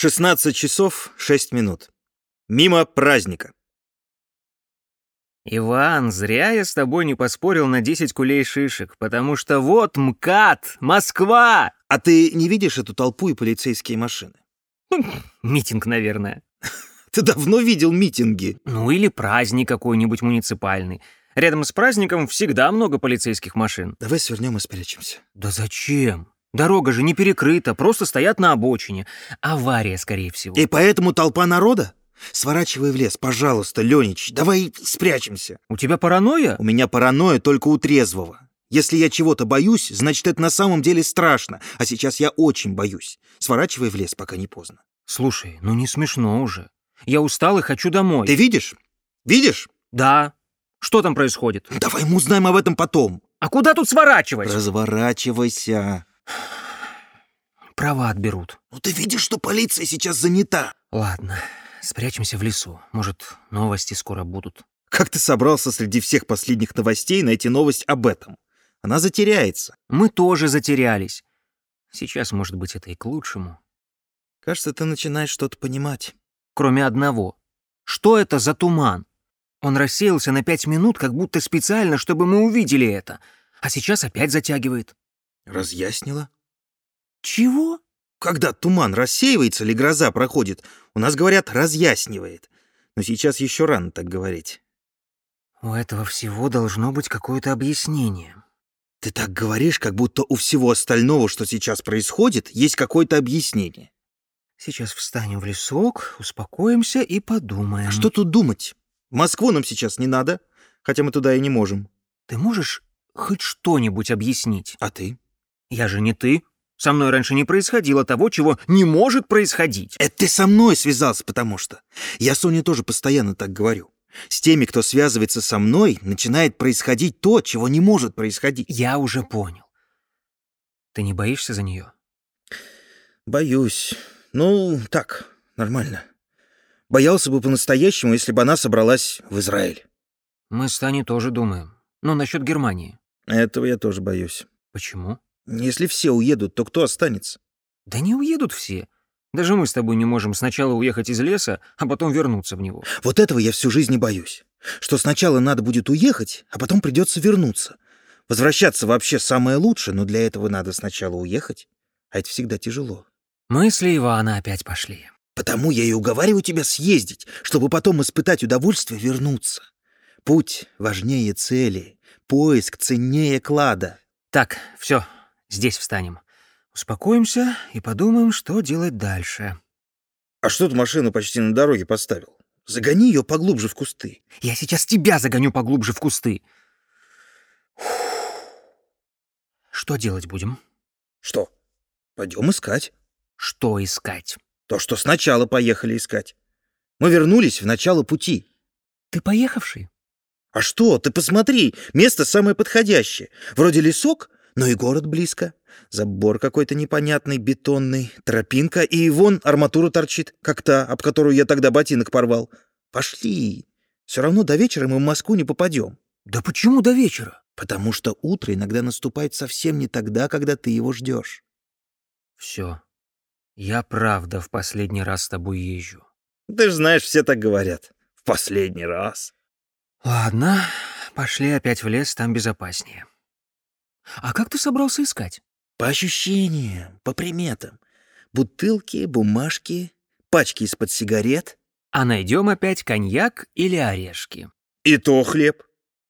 16 часов 6 минут. Мимо праздника. Иван, зря я с тобой не поспорил на 10 кулей шишек, потому что вот МКАД, Москва! А ты не видишь эту толпу и полицейские машины? Митинг, наверное. Ты давно видел митинги. Ну или праздник какой-нибудь муниципальный. Рядом с праздником всегда много полицейских машин. Давай свернем и спрячемся. Да зачем? Дорога же не перекрыта, просто стоят на обочине. Авария, скорее всего. И поэтому толпа народа? Сворачивай в лес, пожалуйста, Ленич, давай спрячемся. У тебя паранойя? У меня паранойя только у трезвого. Если я чего-то боюсь, значит, это на самом деле страшно. А сейчас я очень боюсь. Сворачивай в лес, пока не поздно. Слушай, ну не смешно уже. Я устал и хочу домой. Ты видишь? Видишь? Да. Что там происходит? Давай мы узнаем об этом потом. А куда тут сворачивать? Разворачивайся. Права отберут. Ну ты видишь, что полиция сейчас занята. Ладно, спрячемся в лесу. Может, новости скоро будут. Как ты собрался среди всех последних новостей найти новость об этом? Она затеряется. Мы тоже затерялись. Сейчас, может быть, это и к лучшему. Кажется, ты начинаешь что-то понимать. Кроме одного. Что это за туман? Он рассеялся на пять минут, как будто специально, чтобы мы увидели это. А сейчас опять затягивает. Разъяснила? Чего? Когда туман рассеивается или гроза проходит, у нас говорят «разъяснивает». Но сейчас еще рано так говорить. У этого всего должно быть какое-то объяснение. Ты так говоришь, как будто у всего остального, что сейчас происходит, есть какое-то объяснение. Сейчас встанем в лесок, успокоимся и подумаем. А что тут думать? В Москву нам сейчас не надо, хотя мы туда и не можем. Ты можешь хоть что-нибудь объяснить? А ты? Я же не ты. Со мной раньше не происходило того, чего не может происходить. Это ты со мной связался, потому что. Я Соне тоже постоянно так говорю. С теми, кто связывается со мной, начинает происходить то, чего не может происходить. Я уже понял. Ты не боишься за нее? Боюсь. Ну, так, нормально. Боялся бы по-настоящему, если бы она собралась в Израиль. Мы с Таней тоже думаем. Но насчет Германии. Этого я тоже боюсь. Почему? Если все уедут, то кто останется? Да не уедут все. Даже мы с тобой не можем сначала уехать из леса, а потом вернуться в него. Вот этого я всю жизнь не боюсь. Что сначала надо будет уехать, а потом придется вернуться. Возвращаться вообще самое лучшее, но для этого надо сначала уехать. А это всегда тяжело. Мысли Ивана опять пошли. Потому я и уговариваю тебя съездить, чтобы потом испытать удовольствие вернуться. Путь важнее цели, поиск ценнее клада. Так, все, здесь встанем. Успокоимся и подумаем, что делать дальше. А что ты машину почти на дороге поставил? Загони ее поглубже в кусты. Я сейчас тебя загоню поглубже в кусты. Что делать будем? Что? Пойдем искать. Что искать? То, что сначала поехали искать. Мы вернулись в начало пути. Ты поехавший? А что, ты посмотри, место самое подходящее. Вроде лесок, но и город близко. Забор какой-то непонятный, бетонный, тропинка, и вон арматура торчит, как та, об которую я тогда ботинок порвал. Пошли. Все равно до вечера мы в Москву не попадем. Да почему до вечера? Потому что утро иногда наступает совсем не тогда, когда ты его ждешь. Все. Я правда в последний раз с тобой езжу. Ты же знаешь, все так говорят. В последний раз. Ладно, пошли опять в лес, там безопаснее. А как ты собрался искать? По ощущениям, по приметам. Бутылки, бумажки, пачки из-под сигарет. А найдем опять коньяк или орешки. И то хлеб.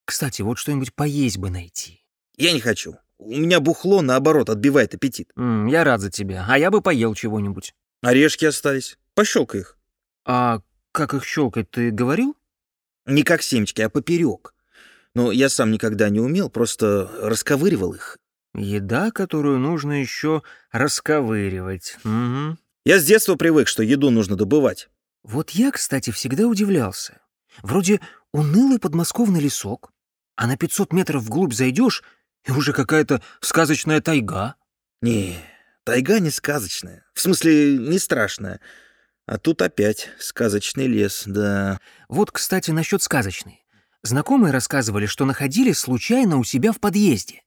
Кстати, вот что-нибудь поесть бы найти. Я не хочу. У меня бухло, наоборот, отбивает аппетит. М, я рад за тебя, а я бы поел чего-нибудь. Орешки остались. Пощелкай их. А как их щелкать, ты говорил? Не как семечки, а поперек. Но я сам никогда не умел, просто расковыривал их. Еда, которую нужно еще расковыривать. Мгм. Я с детства привык, что еду нужно добывать. Вот я, кстати, всегда удивлялся. Вроде унылый подмосковный лесок, а на 500 метров вглубь зайдешь, и уже какая-то сказочная тайга. Не, тайга не сказочная. В смысле, не страшная. А тут опять сказочный лес, да. Вот, кстати, насчет сказочной. Знакомые рассказывали, что находили случайно у себя в подъезде.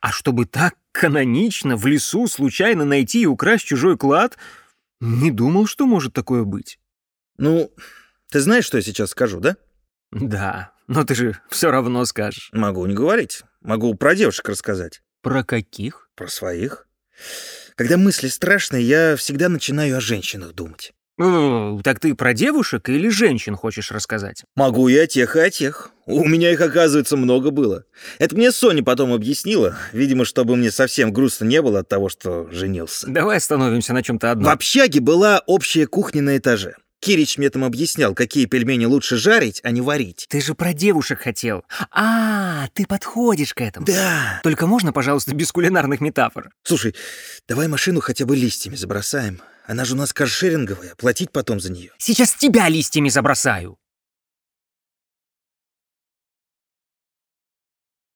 А чтобы так канонично в лесу случайно найти и украсть чужой клад, Не думал, что может такое быть. Ну, ты знаешь, что я сейчас скажу, да? Да, но ты же все равно скажешь. Могу не говорить. Могу про девушек рассказать. Про каких? Про своих. Когда мысли страшные, я всегда начинаю о женщинах думать. О, так ты про девушек или женщин хочешь рассказать? Могу о тех, и о тех. У меня их, оказывается, много было. Это мне Соня потом объяснила. Видимо, чтобы мне совсем грустно не было от того, что женился. Давай остановимся на чем-то В одном. общаге была общая кухня на этаже. Кирич мне там объяснял, какие пельмени лучше жарить, а не варить. Ты же про девушек хотел. А, ты подходишь к этому. Да. Только можно, пожалуйста, без кулинарных метафор? Слушай, давай машину хотя бы листьями забросаем. Она же у нас каршеринговая, платить потом за нее. Сейчас тебя листьями забросаю.